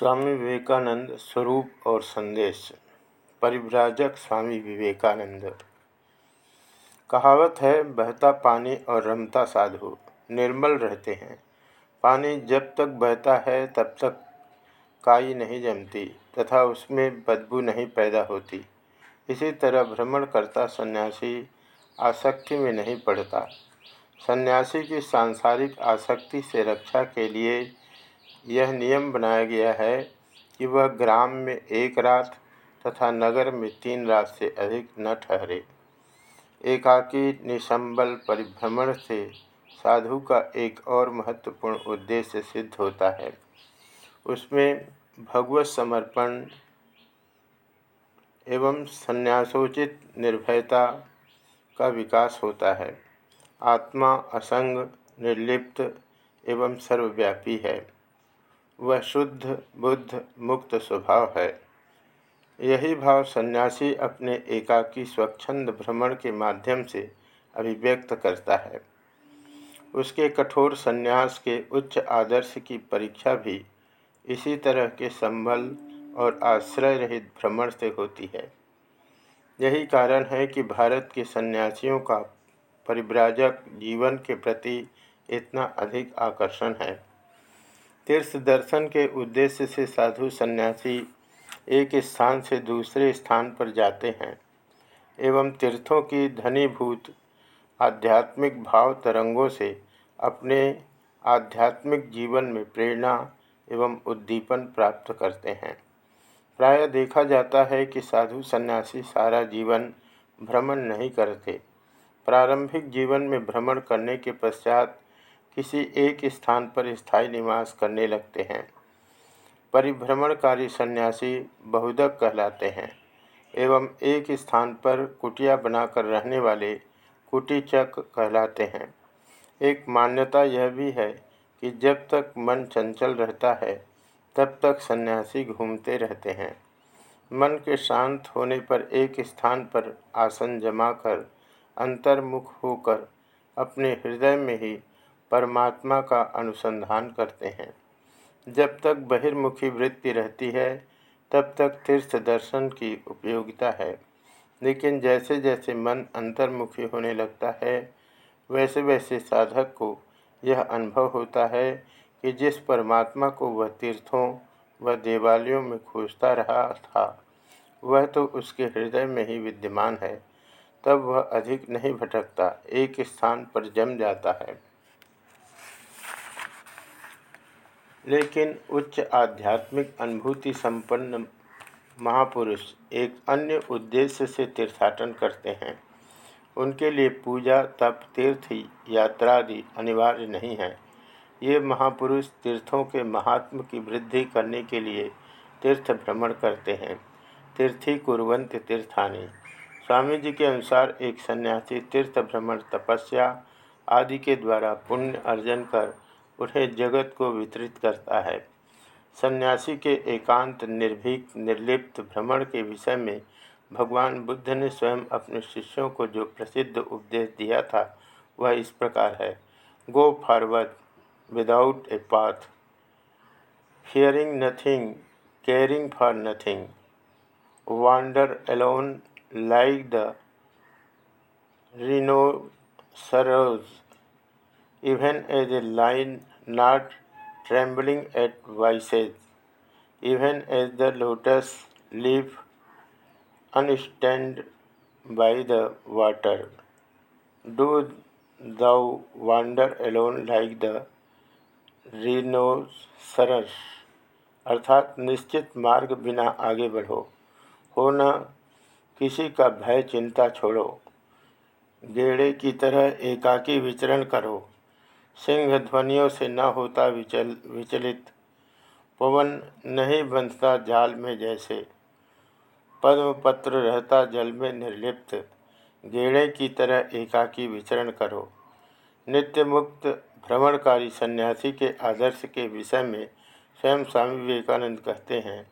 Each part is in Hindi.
स्वामी विवेकानंद स्वरूप और संदेश। परिव्राजक स्वामी विवेकानंद। कहावत है, बहता पानी और रमता साधु। निर्मल रहते हैं। पानी जब तक बहता है, तब तक काई नहीं जमती तथा उसमें बदबू नहीं पैदा होती। इसी तरह भ्रमण करता सन्यासी आसक्ति में नहीं पड़ता। सन्यासी की सांसारिक आसक्ति से रक्षा के लिए यह नियम बनाया गया है कि वह ग्राम में एक रात तथा नगर में तीन रात से अधिक न ठहरे। एकाकी निसंबल परिभ्रमण से साधु का एक और महत्वपूर्ण उद्देश्य सिद्ध होता है। उसमें भगवत समर्पण एवं संन्यासोचित निर्भयता का विकास होता है। आत्मा असंग, निर्लिप्त एवं सर्वव्यापी है। वह शुद्ध, बुद्ध, मुक्त स्वभाव है। यही भाव सन्यासी अपने एकाकी स्वच्छंद भ्रमण के माध्यम से अभिव्यक्त करता है। उसके कठोर सन्यास के उच्च आदर्श की परीक्षा भी इसी तरह के संबल और आश्रय रहित भ्रमण से होती है। यही कारण है कि भारत के सन्यासियों का परिव्राजक जीवन के प्रति इतना अधिक आकर्षण है। तीर्थ दर्शन के उद्देश्य से साधु सन्यासी एक स्थान से दूसरे स्थान पर जाते हैं, एवं तीर्थों की धनीभूत, आध्यात्मिक भाव तरंगों से अपने आध्यात्मिक जीवन में प्रेरणा एवं उद्दीपन प्राप्त करते हैं। प्राय देखा जाता है कि साधु सन्यासी सारा जीवन भ्रमण नहीं करते। प्रारंभिक जीवन में भ्रमण करने के पश्चात किसी एक स्थान पर स्थायी निवास करने लगते हैं। परिभ्रमणकारी सन्यासी बहुदक कहलाते हैं एवं एक स्थान पर कुटिया बनाकर रहने वाले कुटीचक कहलाते हैं। एक मान्यता यह भी है कि जब तक मन चंचल रहता है, तब तक सन्यासी घूमते रहते हैं। मन के शांत होने पर एक स्थान पर आसन जमाकर अंतर्मुख होकर अपने हृदय में ही परमात्मा का अनुसंधान करते हैं। जब तक बहिर्मुखी वृत्ति रहती है, तब तक तीर्थ दर्शन की उपयोगिता है। लेकिन जैसे जैसे मन अंतर्मुखी होने लगता है वैसे वैसे साधक को यह अनुभव होता है कि जिस परमात्मा को वह तीर्थों व देवालयों में खोजता रहा था, वह तो उसके हृदय में ही विद्यमान है। तब वह अधिक नहीं भटकता, एक स्थान पर जम जाता है। लेकिन उच्च आध्यात्मिक अनुभूति संपन्न महापुरुष एक अन्य उद्देश्य से तीर्थाटन करते हैं। उनके लिए पूजा, तप, तीर्थ यात्रा आदि अनिवार्य नहीं है। ये महापुरुष तीर्थों के महात्म की वृद्धि करने के लिए तीर्थ भ्रमण करते हैं। तीर्थी कुरवंत तीर्थानी। स्वामी जी के अनुसार एक सन्यासी तीर्थ भ्रमण तपस्या आदि के द्वारा पुण्य अर्जन कर उन्हें जगत को वितरित करता है। सन्यासी के एकांत, निर्भीक, निर्लिप्त भ्रमण के विषय में भगवान बुद्ध ने स्वयं अपने शिष्यों को जो प्रसिद्ध उपदेश दिया था, वह इस प्रकार है। Go forward without a path hearing nothing caring for nothing wander alone like the rhinoceros even as a lion not trembling at vices, even as the lotus leaf unstained by the water. Do thou wander alone like the rhinoceros अर्थात निश्चित मार्ग बिना आगे बढ़ो हो न किसी का भय चिंता छोड़ो गेड़े की तरह एकाकी विचरण करो सिंह ध्वनियों से न होता विचल, विचलित। पवन नहीं बंधता जाल में जैसे। पद्म पत्र रहता जल में निर्लिप्त। गेड़े की तरह एकाकी विचरण करो। नित्य मुक्त भ्रमणकारी सन्यासी के आदर्श के विषय में स्वयं स्वामी विवेकानंद कहते हैं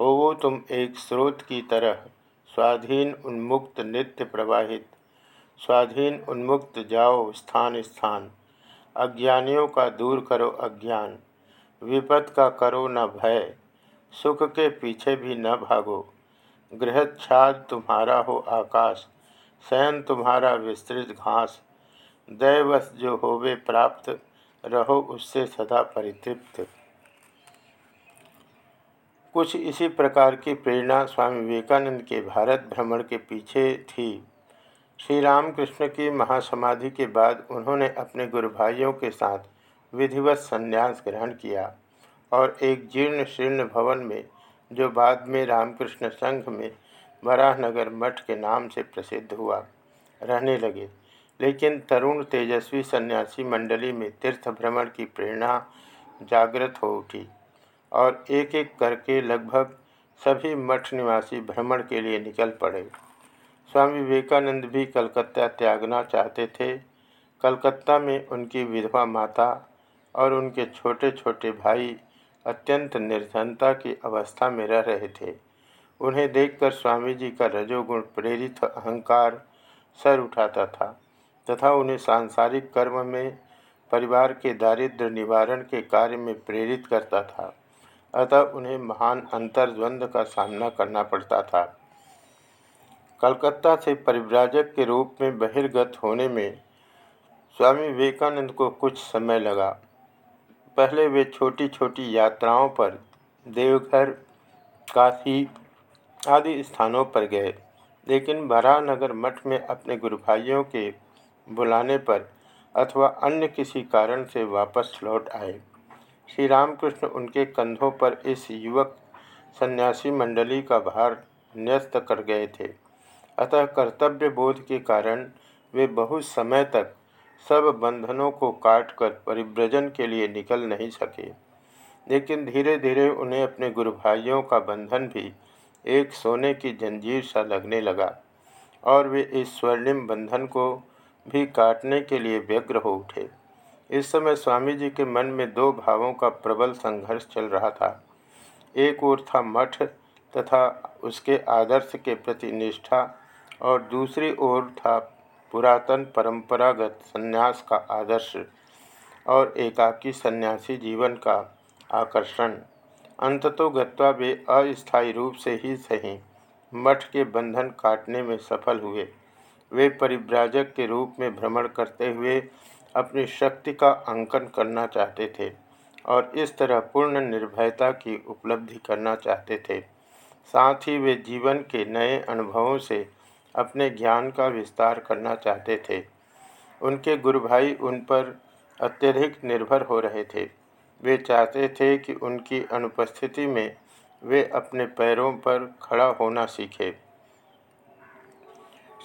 हो वो तुम एक स्रोत की तरह, स्वाधीन उन्मुक्त नित्य प्रवाहित। स्वाधीन उन्मुक्त जाओ स्थान स्थान अज्ञानियों का दूर करो अज्ञान। विपद का करो न भय। सुख के पीछे भी न भागो। गृहच्छाद तुम्हारा हो आकाश शयन तुम्हारा विस्तृत घास। दैवश जो होवे प्राप्त, रहो उससे सदा परितृप्त। कुछ इसी प्रकार की प्रेरणा स्वामी विवेकानंद के भारत भ्रमण के पीछे थी। श्री रामकृष्ण की महासमाधि के बाद उन्होंने अपने गुरु भाइयों के साथ विधिवत संन्यास ग्रहण किया और एक जीर्ण शीर्ण भवन में, जो बाद में रामकृष्ण संघ में वराहनगर मठ के नाम से प्रसिद्ध हुआ, रहने लगे। लेकिन तरुण तेजस्वी सन्यासी मंडली में तीर्थ भ्रमण की प्रेरणा जागृत हो उठी और एक एक करके लगभग सभी मठ निवासी भ्रमण के लिए निकल पड़े। स्वामी विवेकानंद भी कलकत्ता त्यागना चाहते थे। कलकत्ता में उनकी विधवा माता और उनके छोटे छोटे भाई अत्यंत निर्धनता की अवस्था में रह रहे थे। उन्हें देखकर स्वामी जी का रजोगुण प्रेरित अहंकार सर उठाता था तथा उन्हें सांसारिक कर्म में, परिवार के दारिद्र निवारण के कार्य में प्रेरित करता था। अतः उन्हें महान अंतर्द्वंद का सामना करना पड़ता था। कलकत्ता से परिव्राजक के रूप में बहिर्गत होने में स्वामी विवेकानंद को कुछ समय लगा। पहले वे छोटी छोटी यात्राओं पर देवघर, काशी आदि स्थानों पर गए, लेकिन बरानगर मठ में अपने गुरु भाइयों के बुलाने पर अथवा अन्य किसी कारण से वापस लौट आए। श्री रामकृष्ण उनके कंधों पर इस युवक सन्यासी मंडली का भार न्यस्त कर गए थे। अतः कर्तव्य बोध के कारण वे बहुत समय तक सब बंधनों को काटकर परिव्रजन के लिए निकल नहीं सके। लेकिन धीरे धीरे उन्हें अपने गुरु भाइयों का बंधन भी एक सोने की जंजीर सा लगने लगा और वे इस स्वर्णिम बंधन को भी काटने के लिए व्यग्र हो उठे। इस समय स्वामी जी के मन में दो भावों का प्रबल संघर्ष चल रहा था। एक ओर था मठ तथा उसके आदर्श के प्रति निष्ठा और दूसरी ओर था पुरातन परंपरागत संन्यास का आदर्श और एकाकी सन्यासी जीवन का आकर्षण। अंततो गत्वा वे अस्थायी रूप से ही सही, मठ के बंधन काटने में सफल हुए। वे परिव्राजक के रूप में भ्रमण करते हुए अपनी शक्ति का अंकन करना चाहते थे और इस तरह पूर्ण निर्भयता की उपलब्धि करना चाहते थे। साथ ही वे जीवन के नए अनुभवों से अपने ज्ञान का विस्तार करना चाहते थे। उनके गुरु भाई उन पर अत्यधिक निर्भर हो रहे थे। वे चाहते थे कि उनकी अनुपस्थिति में वे अपने पैरों पर खड़ा होना सीखे।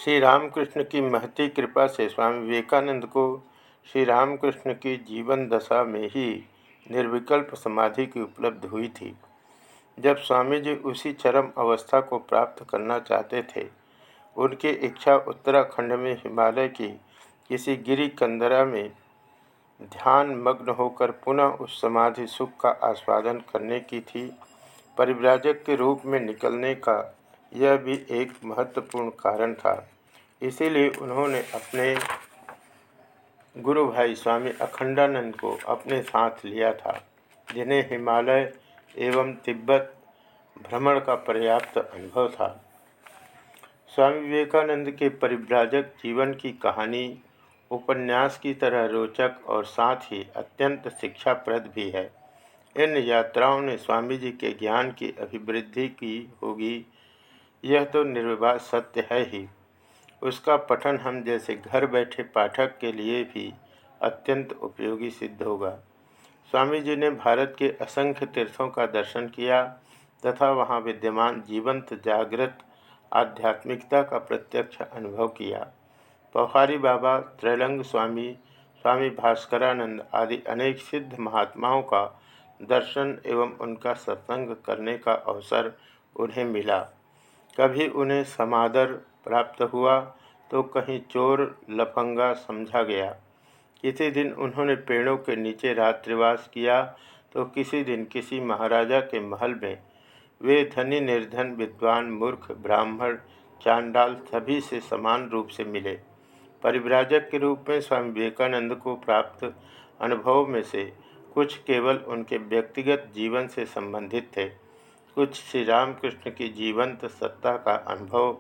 श्री रामकृष्ण की महती कृपा से स्वामी विवेकानंद को श्री रामकृष्ण की जीवन दशा में ही निर्विकल्प समाधि की उपलब्ध हुई थी। जब स्वामी जी उसी चरम अवस्था को प्राप्त करना चाहते थे उनकी इच्छा उत्तराखंड में हिमालय की किसी गिरी कंदरा में ध्यान मग्न होकर पुनः उस समाधि सुख का आस्वादन करने की थी। परिव्राजक के रूप में निकलने का यह भी एक महत्वपूर्ण कारण था। इसीलिए उन्होंने अपने गुरु भाई स्वामी अखंडानंद को अपने साथ लिया था, जिन्हें हिमालय एवं तिब्बत भ्रमण का पर्याप्त अनुभव था। स्वामी विवेकानंद के परिव्राजक जीवन की कहानी, उपन्यास की तरह रोचक और साथ ही अत्यंत शिक्षाप्रद भी है। इन यात्राओं ने स्वामी जी के ज्ञान की अभिवृद्धि की होगी। यह तो निर्विवाद सत्य है ही। उसका पठन हम जैसे घर बैठे पाठक के लिए भी अत्यंत उपयोगी सिद्ध होगा। स्वामी जी ने भारत के असंख्य तीर्थों का दर्शन किया तथा वहाँ विद्यमान जीवंत, जागृत आध्यात्मिकता का प्रत्यक्ष अनुभव किया। पौहारी बाबा, त्रैलंग स्वामी स्वामी भास्करानंद आदि अनेक सिद्ध महात्माओं का दर्शन एवं उनका सत्संग करने का अवसर उन्हें मिला। कभी उन्हें समादर प्राप्त हुआ तो कहीं चोर लफंगा समझा गया। किसी दिन उन्होंने पेड़ों के नीचे रात्रिवास किया तो किसी दिन किसी महाराजा के महल में वे धनी, निर्धन, विद्वान, मूर्ख, ब्राह्मण, चांडाल सभी से समान रूप से मिले। परिव्राजक के रूप में स्वामी विवेकानंद को प्राप्त अनुभव में से कुछ केवल उनके व्यक्तिगत जीवन से संबंधित थे। कुछ श्री रामकृष्ण की जीवंत सत्ता का अनुभव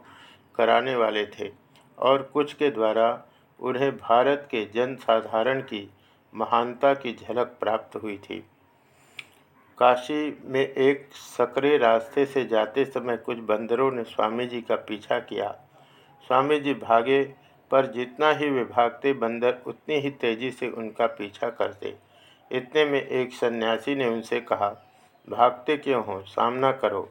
कराने वाले थे और कुछ के द्वारा उन्हें भारत के जनसाधारण की महानता की झलक प्राप्त हुई थी। काशी में एक सकरे रास्ते से जाते समय कुछ बंदरों ने स्वामी जी का पीछा किया। स्वामी जी भागे, पर जितना ही वे भागते, बंदर उतनी ही तेज़ी से उनका पीछा करते। इतने में एक सन्यासी ने उनसे कहा, भागते क्यों हो? सामना करो।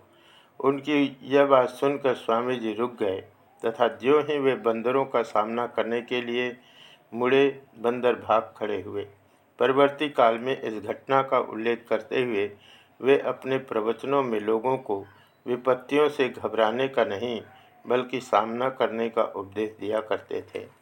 उनकी यह बात सुनकर स्वामी जी रुक गए, तथा ज्यों ही वे बंदरों का सामना करने के लिए मुड़े, बंदर भाग खड़े हुए। परवर्ती काल में इस घटना का उल्लेख करते हुए वे अपने प्रवचनों में लोगों को विपत्तियों से घबराने का नहीं, बल्कि सामना करने का उपदेश दिया करते थे।